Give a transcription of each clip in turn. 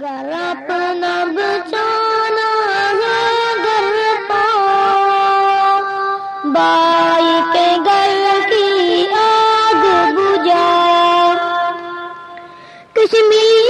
گھر اپنا بچانا ہے گھر پا۔ بائی کے گھر کی آگ بجا۔ کشمیر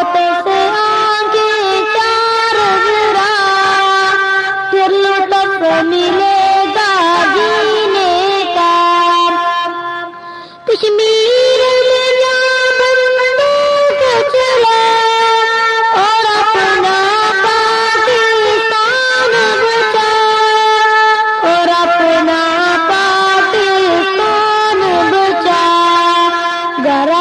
کشمیر میں چلا اور اپنا پاکستان بچا اور اپنا پاکستان بچا۔ گھر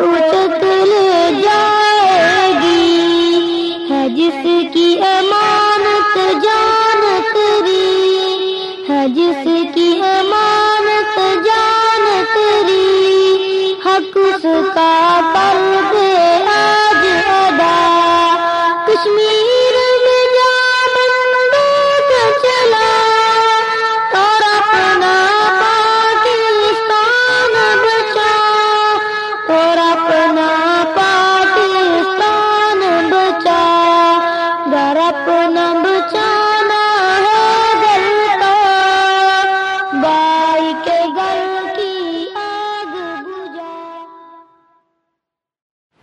اٹک لے جائے گی۔ ہے جس کی امانت جان کری ہے جس کی